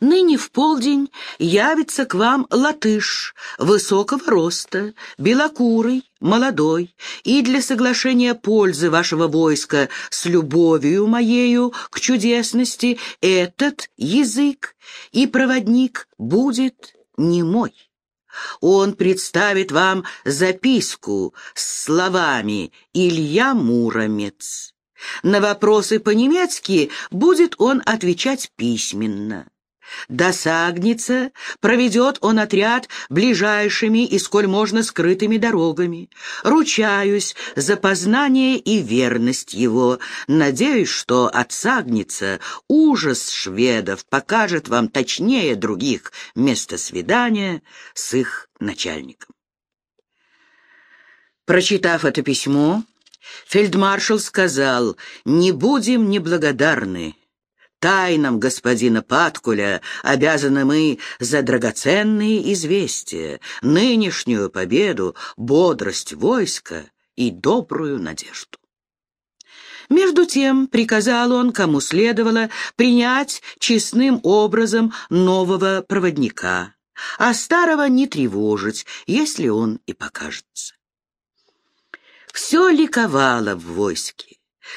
Ныне в полдень явится к вам латыш высокого роста, белокурый, молодой, и для соглашения пользы вашего войска с любовью моею к чудесности этот язык и проводник будет не мой. Он представит вам записку с словами «Илья Муромец». На вопросы по-немецки будет он отвечать письменно. До Сагница проведет он отряд ближайшими и сколь можно скрытыми дорогами. Ручаюсь за познание и верность его. Надеюсь, что от Сагница ужас шведов покажет вам точнее других место свидания с их начальником. Прочитав это письмо, фельдмаршал сказал, «Не будем неблагодарны» тайнам господина Паткуля обязаны мы за драгоценные известия, нынешнюю победу, бодрость войска и добрую надежду. Между тем приказал он, кому следовало, принять честным образом нового проводника, а старого не тревожить, если он и покажется. Все ликовало в войске.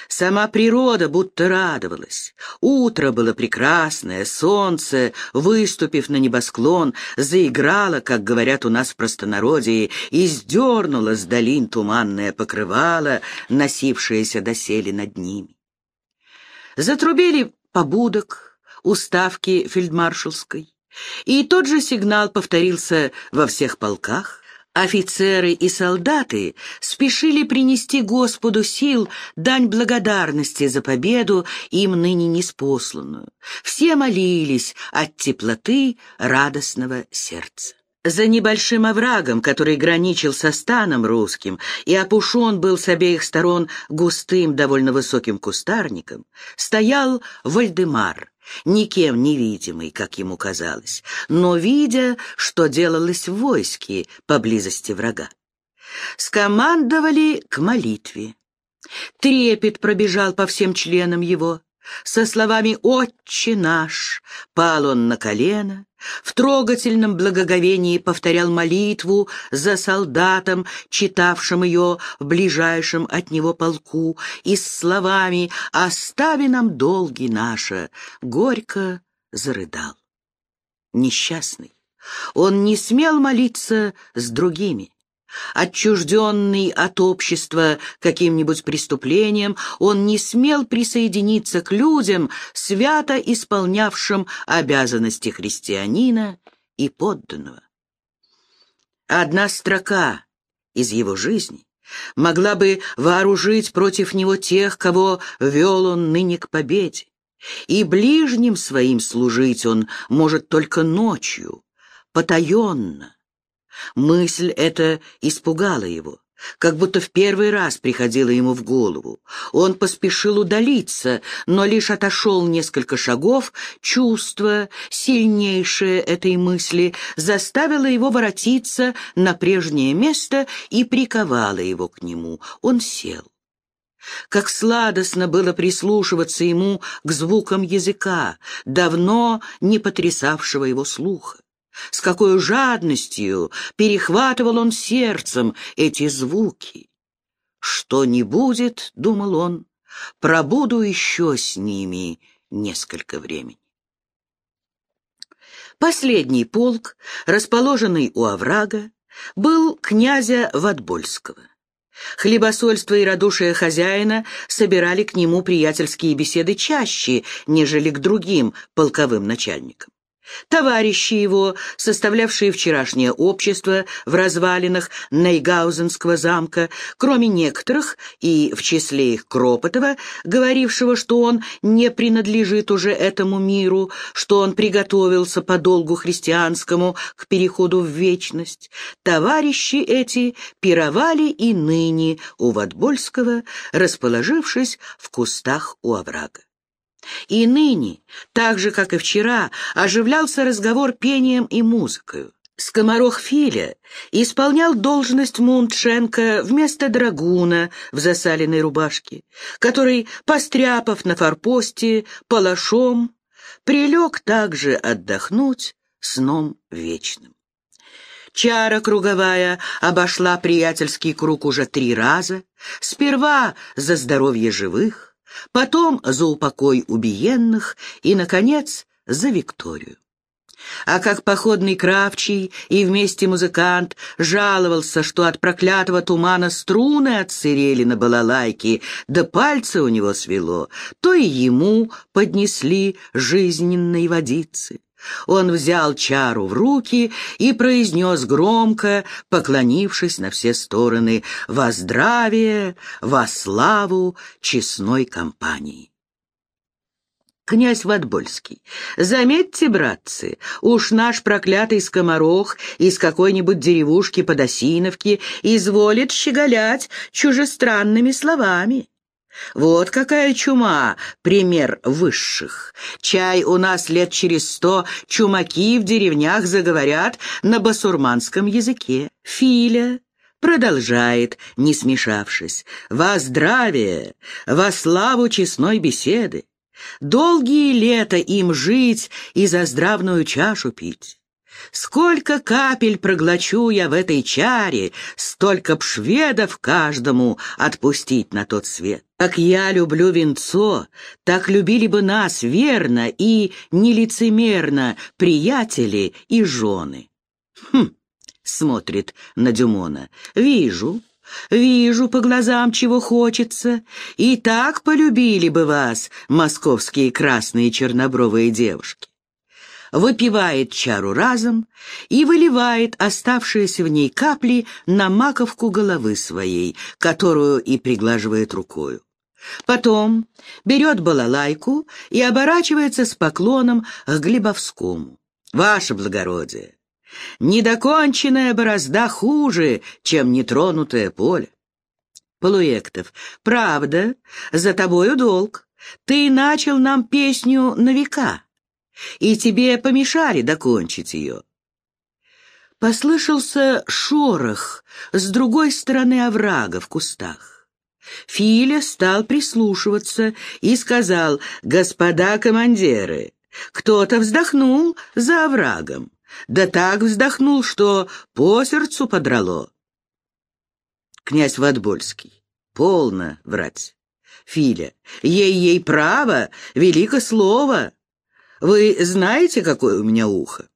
Сама природа будто радовалась. Утро было прекрасное, солнце, выступив на небосклон, заиграло, как говорят у нас в простонародье, и сдернуло с долин туманное покрывало, носившееся доселе над ними. Затрубили побудок, уставки фельдмаршалской, и тот же сигнал повторился во всех полках, Офицеры и солдаты спешили принести Господу сил дань благодарности за победу, им ныне неспосланную. Все молились от теплоты радостного сердца. За небольшим оврагом, который граничил со станом русским и опушен был с обеих сторон густым, довольно высоким кустарником, стоял Вальдемар, никем невидимый, как ему казалось, но видя, что делалось в войске поблизости врага. Скомандовали к молитве. Трепет пробежал по всем членам его. Со словами «Отче наш» пал он на колено, в трогательном благоговении повторял молитву за солдатом, читавшим ее в ближайшем от него полку, и с словами «Остави нам долги наши», горько зарыдал. Несчастный, он не смел молиться с другими. Отчужденный от общества каким-нибудь преступлением, он не смел присоединиться к людям, свято исполнявшим обязанности христианина и подданного. Одна строка из его жизни могла бы вооружить против него тех, кого вел он ныне к победе. И ближним своим служить он может только ночью, потаенно, Мысль эта испугала его, как будто в первый раз приходила ему в голову. Он поспешил удалиться, но лишь отошел несколько шагов, чувство, сильнейшее этой мысли, заставило его воротиться на прежнее место и приковало его к нему. Он сел. Как сладостно было прислушиваться ему к звукам языка, давно не потрясавшего его слуха. С какой жадностью перехватывал он сердцем эти звуки. «Что не будет, — думал он, — пробуду еще с ними несколько времени». Последний полк, расположенный у оврага, был князя Ватбольского. Хлебосольство и радушие хозяина собирали к нему приятельские беседы чаще, нежели к другим полковым начальникам. Товарищи его, составлявшие вчерашнее общество в развалинах Нейгаузенского замка, кроме некоторых, и в числе их Кропотова, говорившего, что он не принадлежит уже этому миру, что он приготовился по долгу христианскому к переходу в вечность, товарищи эти пировали и ныне у Ватбольского, расположившись в кустах у оврага. И ныне, так же, как и вчера, оживлялся разговор пением и музыкой. Скоморох Филя исполнял должность Мунтшенко вместо драгуна в засаленной рубашке, который, постряпав на форпосте, палашом, прилег также отдохнуть сном вечным. Чара круговая обошла приятельский круг уже три раза, сперва за здоровье живых, потом за упокой убиенных и, наконец, за Викторию. А как походный кравчий и вместе музыкант жаловался, что от проклятого тумана струны отсырели на балалайке, да пальцы у него свело, то и ему поднесли жизненной водицы. Он взял чару в руки и произнес громко, поклонившись на все стороны, «Во здравие, во славу честной компании». Князь Ватбольский, заметьте, братцы, уж наш проклятый скоморох из какой-нибудь деревушки подосиновки изволит щеголять чужестранными словами. Вот какая чума, пример высших. Чай у нас лет через сто чумаки в деревнях заговорят на басурманском языке. Филя продолжает, не смешавшись, «Во здравие, во славу честной беседы! Долгие лета им жить и за здравную чашу пить!» Сколько капель проглочу я в этой чаре, столько б шведов каждому отпустить на тот свет. Как я люблю венцо, так любили бы нас верно и нелицемерно приятели и жены. Хм, смотрит на Дюмона. Вижу, вижу по глазам, чего хочется. И так полюбили бы вас московские красные чернобровые девушки выпивает чару разом и выливает оставшиеся в ней капли на маковку головы своей, которую и приглаживает рукою. Потом берет балалайку и оборачивается с поклоном к Глебовскому. «Ваше благородие, недоконченная борозда хуже, чем нетронутое поле». Полуэктов, «Правда, за тобою долг. Ты начал нам песню на века, и тебе помешали докончить ее». Послышался шорох с другой стороны оврага в кустах. Филя стал прислушиваться и сказал, «Господа командиры, кто-то вздохнул за оврагом, да так вздохнул, что по сердцу подрало». Князь Ватбольский, полно врать. Филя, ей-ей право, велико слово. Вы знаете, какое у меня ухо?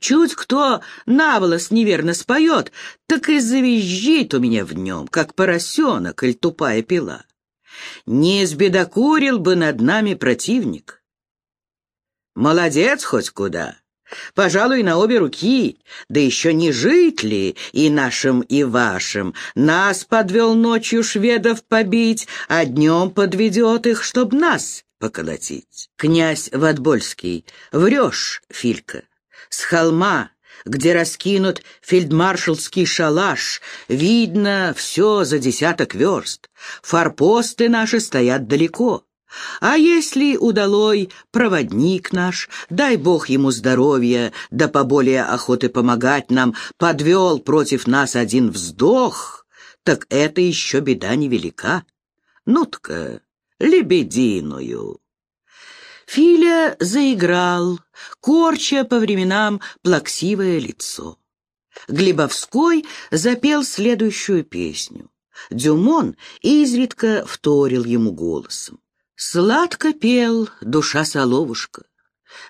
Чуть кто наволос неверно споет, так и завизжит у меня в нем, как поросенок или тупая пила. Не сбедокурил бы над нами противник. Молодец хоть куда. Пожалуй, на обе руки, да еще не жить ли и нашим, и вашим. Нас подвел ночью шведов побить, а днем подведет их, чтоб нас поколотить. Князь Ватбольский, врешь, Филька. С холма, где раскинут фельдмаршалский шалаш, видно все за десяток верст. Форпосты наши стоят далеко. А если удалой проводник наш, дай бог ему здоровья, да поболее охоты помогать нам, подвел против нас один вздох, так это еще беда невелика. Ну-тка, лебединую. Филя заиграл, корча по временам плаксивое лицо. Глебовской запел следующую песню. Дюмон изредка вторил ему голосом. Сладко пел душа соловушка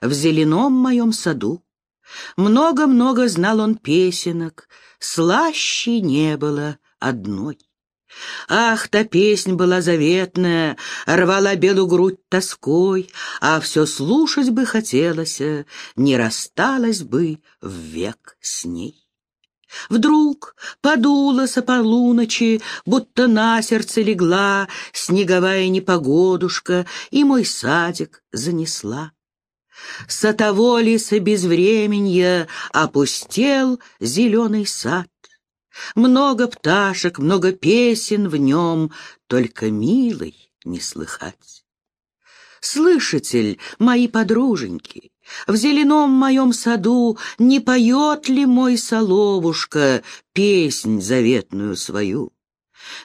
в зеленом моем саду. Много-много знал он песенок, слаще не было одной. Ах, та песнь была заветная, рвала белую грудь тоской, а все слушать бы хотелось, не рассталась бы век с ней. Вдруг подуло со полуночи, будто на сердце легла снеговая непогодушка, и мой садик занесла. Сотого ли со безвременья опустел зеленый сад, много пташек, много песен в нем, только милый не слыхать. Слышатель, мои подруженьки, в зеленом моем саду не поет ли мой соловушка песнь заветную свою?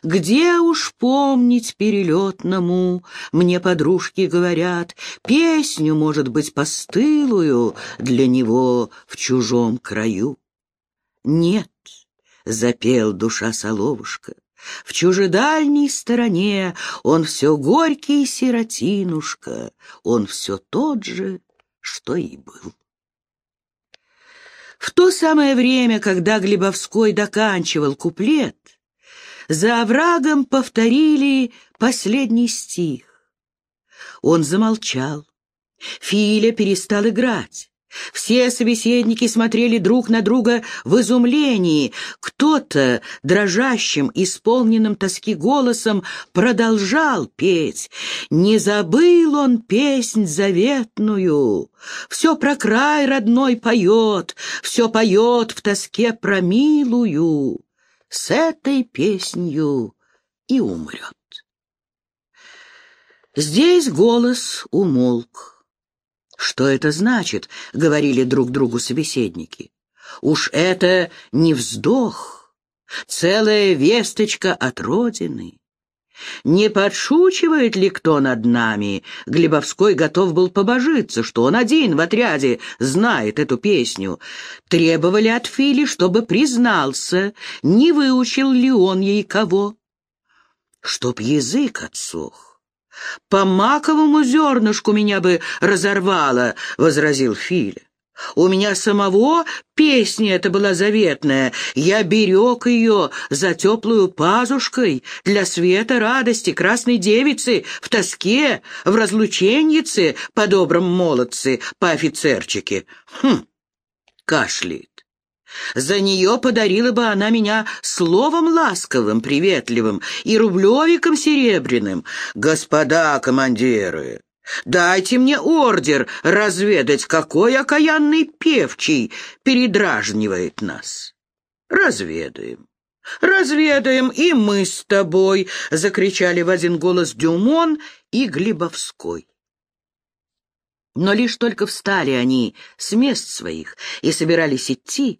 Где уж помнить перелетному, мне подружки говорят, Песню, может быть, постылую для него в чужом краю. Нет, — запел душа соловушка, — в чужедальней стороне Он все горький сиротинушка, Он все тот же, что и был. В то самое время, когда Глебовской доканчивал куплет, за оврагом повторили последний стих. Он замолчал. Филя перестал играть. Все собеседники смотрели друг на друга в изумлении. Кто-то дрожащим, исполненным тоски голосом продолжал петь. Не забыл он песнь заветную. Все про край родной поет, все поет в тоске про милую. С этой песнью и умрет. Здесь голос умолк. «Что это значит?» — говорили друг другу собеседники. «Уж это не вздох, целая весточка от Родины». Не подшучивает ли кто над нами? Глебовской готов был побожиться, что он один в отряде знает эту песню. Требовали от Фили, чтобы признался, не выучил ли он ей кого. Чтоб язык отсох. «По маковому зернышку меня бы разорвало», — возразил Филя. «У меня самого песня эта была заветная. Я берег ее за теплую пазушкой для света радости красной девицы в тоске, в разлученьице по добрым молодцы, по офицерчике». Хм, кашляет. За нее подарила бы она меня словом ласковым, приветливым и рублевиком серебряным. Господа командиры, дайте мне ордер разведать, какой окаянный певчий передражнивает нас. Разведаем. «Разведаем, и мы с тобой!» — закричали в один голос Дюмон и Глебовской. Но лишь только встали они с мест своих и собирались идти,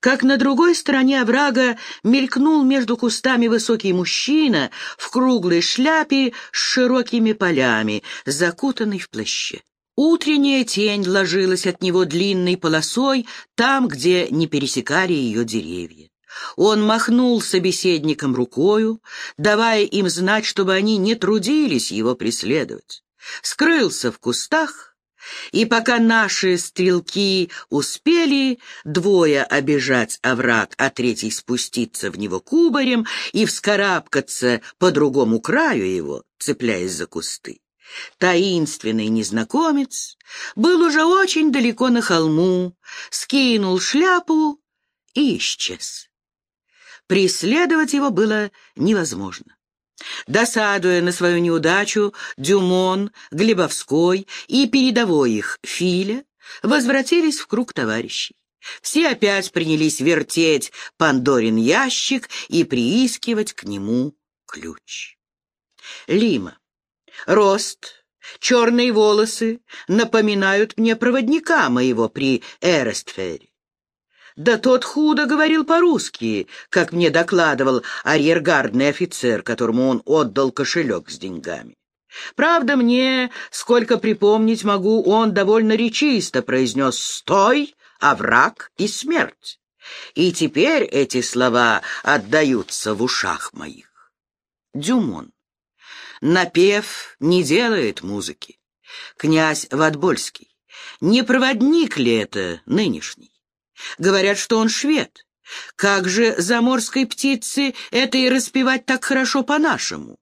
как на другой стороне оврага мелькнул между кустами высокий мужчина в круглой шляпе с широкими полями, закутанный в плаще. Утренняя тень ложилась от него длинной полосой там, где не пересекали ее деревья. Он махнул собеседникам рукою, давая им знать, чтобы они не трудились его преследовать. Скрылся в кустах, и пока наши стрелки успели двое обижать овраг, а третий спуститься в него кубарем и вскарабкаться по другому краю его, цепляясь за кусты, таинственный незнакомец был уже очень далеко на холму, скинул шляпу и исчез. Преследовать его было невозможно. Досадуя на свою неудачу, Дюмон, Глебовской и передовой их Филя возвратились в круг товарищей. Все опять принялись вертеть Пандорин ящик и приискивать к нему ключ. Лима. Рост, черные волосы напоминают мне проводника моего при Эрестфере. Да тот худо говорил по-русски, как мне докладывал арьергардный офицер, которому он отдал кошелек с деньгами. Правда, мне, сколько припомнить могу, он довольно речисто произнес «Стой, овраг и смерть». И теперь эти слова отдаются в ушах моих. Дюмон. Напев не делает музыки. Князь Ватбольский. Не проводник ли это нынешний? Говорят, что он швед. Как же заморской птице это и распевать так хорошо по-нашему?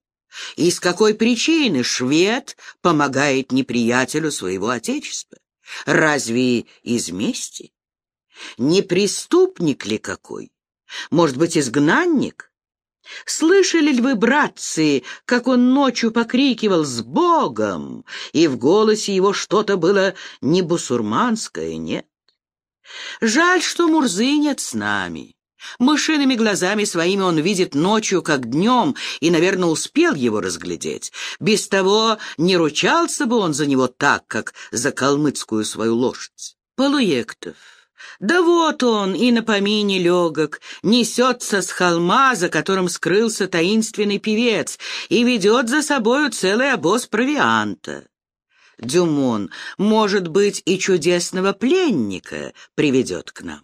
И с какой причины швед помогает неприятелю своего отечества? Разве из мести? Не преступник ли какой? Может быть, изгнанник? Слышали ли вы, братцы, как он ночью покрикивал «С Богом!» и в голосе его что-то было не бусурманское, нет? Жаль, что Мурзы нет с нами. Мышиными глазами своими он видит ночью, как днем, и, наверное, успел его разглядеть. Без того не ручался бы он за него так, как за калмыцкую свою лошадь. Полуектов, Да вот он и на помине легок, несется с холма, за которым скрылся таинственный певец, и ведет за собою целый обоз провианта. Дюмон, может быть, и чудесного пленника приведет к нам.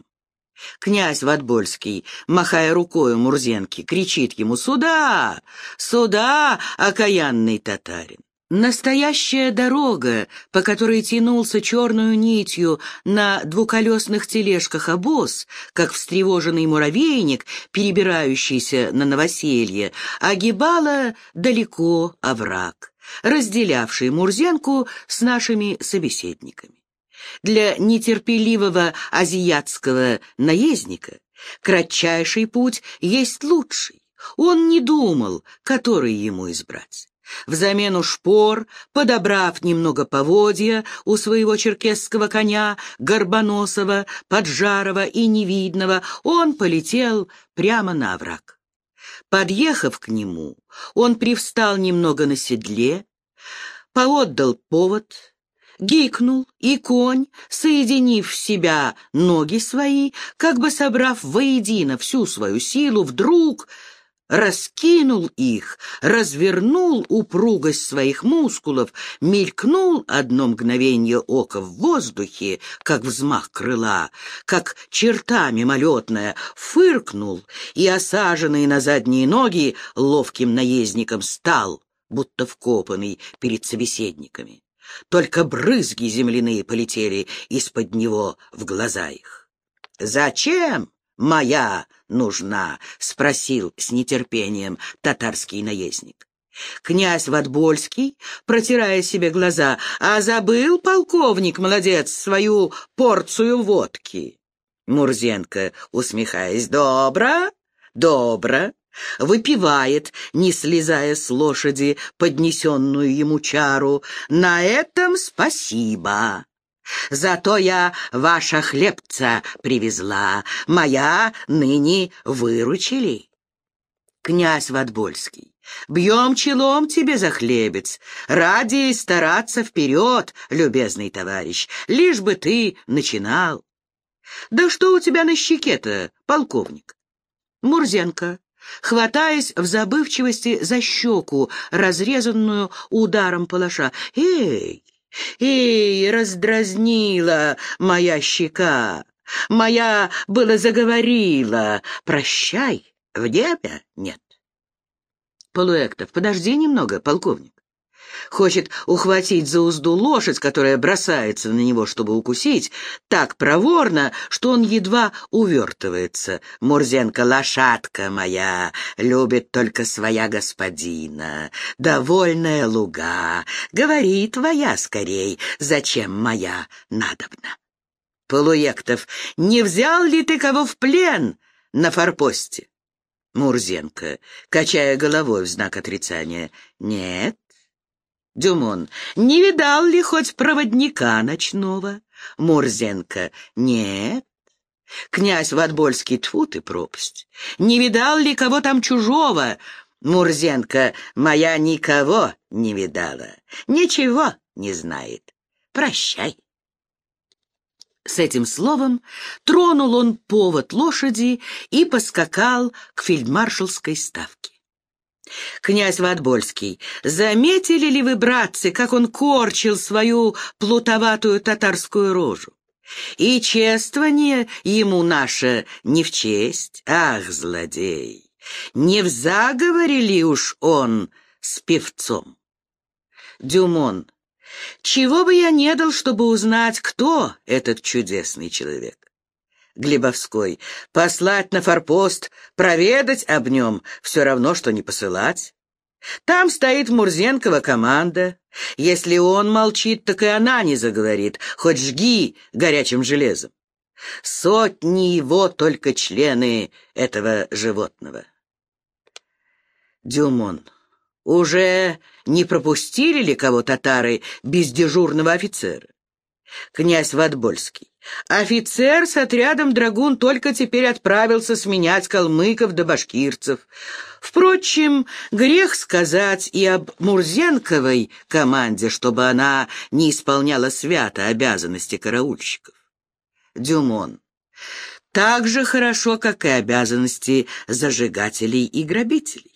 Князь Ватбольский, махая рукою Мурзенки, кричит ему «Сюда! Сюда, окаянный татарин!» Настоящая дорога, по которой тянулся черную нитью на двуколесных тележках обоз, как встревоженный муравейник, перебирающийся на новоселье, огибала далеко овраг, разделявший Мурзенку с нашими собеседниками. Для нетерпеливого азиатского наездника кратчайший путь есть лучший. Он не думал, который ему избрать. Взамен шпор, подобрав немного поводья у своего черкесского коня, горбоносого, поджарого и невидного, он полетел прямо на овраг. Подъехав к нему, он привстал немного на седле, поотдал повод, гикнул, и конь, соединив в себя ноги свои, как бы собрав воедино всю свою силу, вдруг раскинул их, развернул упругость своих мускулов, мелькнул одно мгновение ока в воздухе, как взмах крыла, как черта мимолетная, фыркнул и, осаженный на задние ноги, ловким наездником стал, будто вкопанный перед собеседниками. Только брызги земляные полетели из-под него в глаза их. «Зачем моя нужна?» — спросил с нетерпением татарский наездник. Князь Ватбольский, протирая себе глаза, а забыл, полковник, молодец, свою порцию водки. Мурзенко, усмехаясь, «Добро, добро, выпивает, не слезая с лошади поднесенную ему чару. «На этом спасибо!» Зато я ваша хлебца привезла, моя ныне выручили. Князь Ватбольский, бьем челом тебе за хлебец, ради стараться вперед, любезный товарищ, лишь бы ты начинал. Да что у тебя на щеке-то, полковник? Мурзенко, хватаясь в забывчивости за щеку, разрезанную ударом палаша. «Эй, эй, раздразнила моя щека, моя было заговорила, прощай, в небе нет». Полуэктов, подожди немного, полковник. Хочет ухватить за узду лошадь, которая бросается на него, чтобы укусить, так проворно, что он едва увертывается. Мурзенко, лошадка моя, любит только своя господина. Довольная луга, говори твоя скорей, зачем моя надобна. Полуектов, не взял ли ты кого в плен на форпосте? Мурзенко, качая головой в знак отрицания. «Нет, Дюмон, не видал ли хоть проводника ночного? Мурзенко, нет. Князь Ватбольский, тьфу ты, пропасть. Не видал ли кого там чужого? Мурзенко, моя никого не видала, ничего не знает. Прощай. С этим словом тронул он повод лошади и поскакал к фельдмаршалской ставке. Князь Ватбольский, заметили ли вы, братцы, как он корчил свою плутоватую татарскую рожу? И чествование ему наше не в честь. Ах, злодей! Не в заговоре ли уж он с певцом? Дюмон, чего бы я не дал, чтобы узнать, кто этот чудесный человек? Глебовской. Послать на форпост, проведать об нем, все равно, что не посылать. Там стоит Мурзенкова команда. Если он молчит, так и она не заговорит, хоть жги горячим железом. Сотни его только члены этого животного. Дюмон. Уже не пропустили ли кого татары без дежурного офицера? Князь Ватбольский. Офицер с отрядом драгун только теперь отправился сменять калмыков да башкирцев. Впрочем, грех сказать и об Мурзенковой команде, чтобы она не исполняла свято обязанности караульщиков. Дюмон. Так же хорошо, как и обязанности зажигателей и грабителей.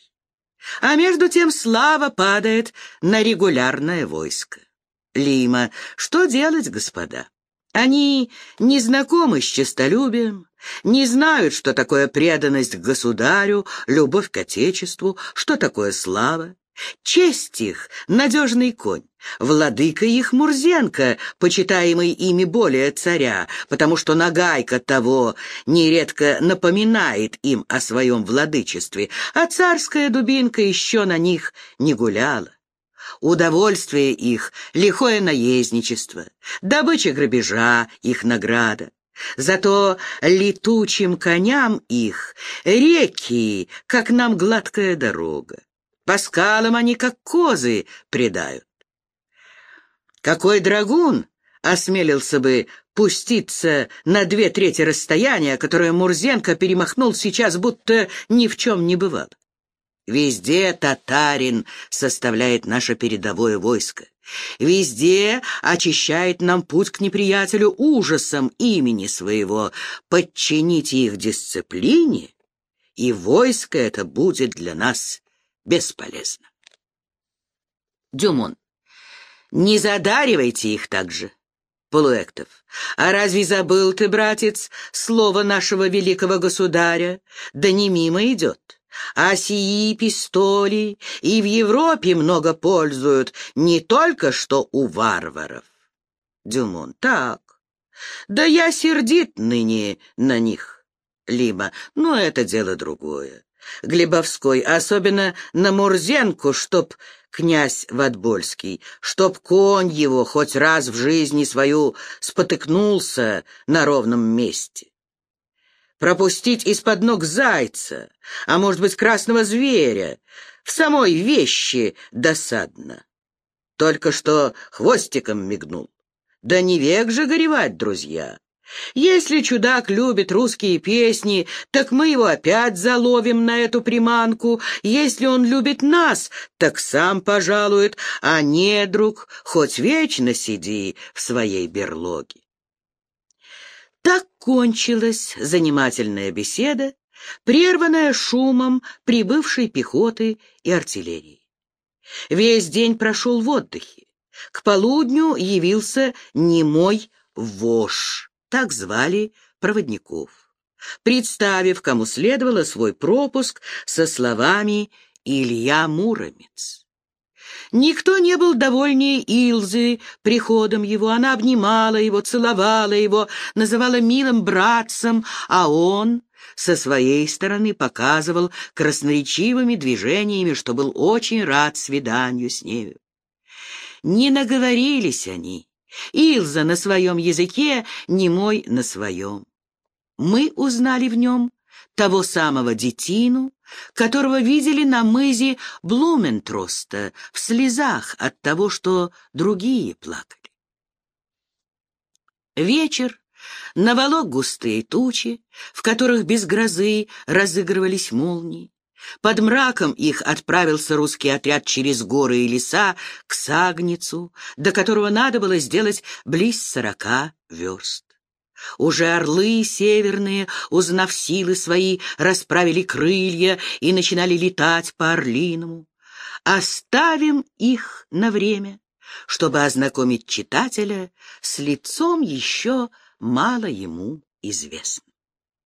А между тем слава падает на регулярное войско. Лима, что делать, господа? Они не знакомы с честолюбием, не знают, что такое преданность государю, любовь к отечеству, что такое слава. Честь их — надежный конь, владыка их Мурзенко, почитаемый ими более царя, потому что нагайка того нередко напоминает им о своем владычестве, а царская дубинка еще на них не гуляла. Удовольствие их — лихое наездничество, добыча грабежа — их награда. Зато летучим коням их реки, как нам гладкая дорога. По скалам они, как козы, предают. Какой драгун осмелился бы пуститься на две трети расстояния, которое Мурзенко перемахнул сейчас, будто ни в чем не бывало? Везде татарин составляет наше передовое войско. Везде очищает нам путь к неприятелю ужасом имени своего. Подчините их дисциплине, и войско это будет для нас бесполезно. Дюмон. Не задаривайте их так же. Полуэктов. А разве забыл ты, братец, слово нашего великого государя? Да не мимо идет. А сии пистоли и в Европе много пользуют, не только что у варваров. Дюмон, так. Да я сердит ныне на них. Либо, но это дело другое. Глебовской, особенно на Мурзенку, чтоб князь Ватбольский, чтоб конь его хоть раз в жизни свою спотыкнулся на ровном месте пропустить из-под ног зайца, а может быть красного зверя, в самой вещи досадно. Только что хвостиком мигнул. Да не век же горевать, друзья. Если чудак любит русские песни, так мы его опять заловим на эту приманку. Если он любит нас, так сам пожалует, а не, друг, хоть вечно сиди в своей берлоге. Так кончилась занимательная беседа, прерванная шумом прибывшей пехоты и артиллерии. Весь день прошел в отдыхе. К полудню явился немой вож, так звали проводников, представив, кому следовало свой пропуск со словами «Илья Муромец». Никто не был довольнее Илзы приходом его. Она обнимала его, целовала его, называла милым братцем, а он со своей стороны показывал красноречивыми движениями, что был очень рад свиданию с нею. Не наговорились они. Илза на своем языке, немой на своем. Мы узнали в нем того самого детину, которого видели на мызе Блументроста в слезах от того, что другие плакали. Вечер наволок густые тучи, в которых без грозы разыгрывались молнии. Под мраком их отправился русский отряд через горы и леса к Сагницу, до которого надо было сделать близ сорока верст. Уже орлы северные, узнав силы свои, расправили крылья и начинали летать по орлиному. Оставим их на время, чтобы ознакомить читателя с лицом еще мало ему известным.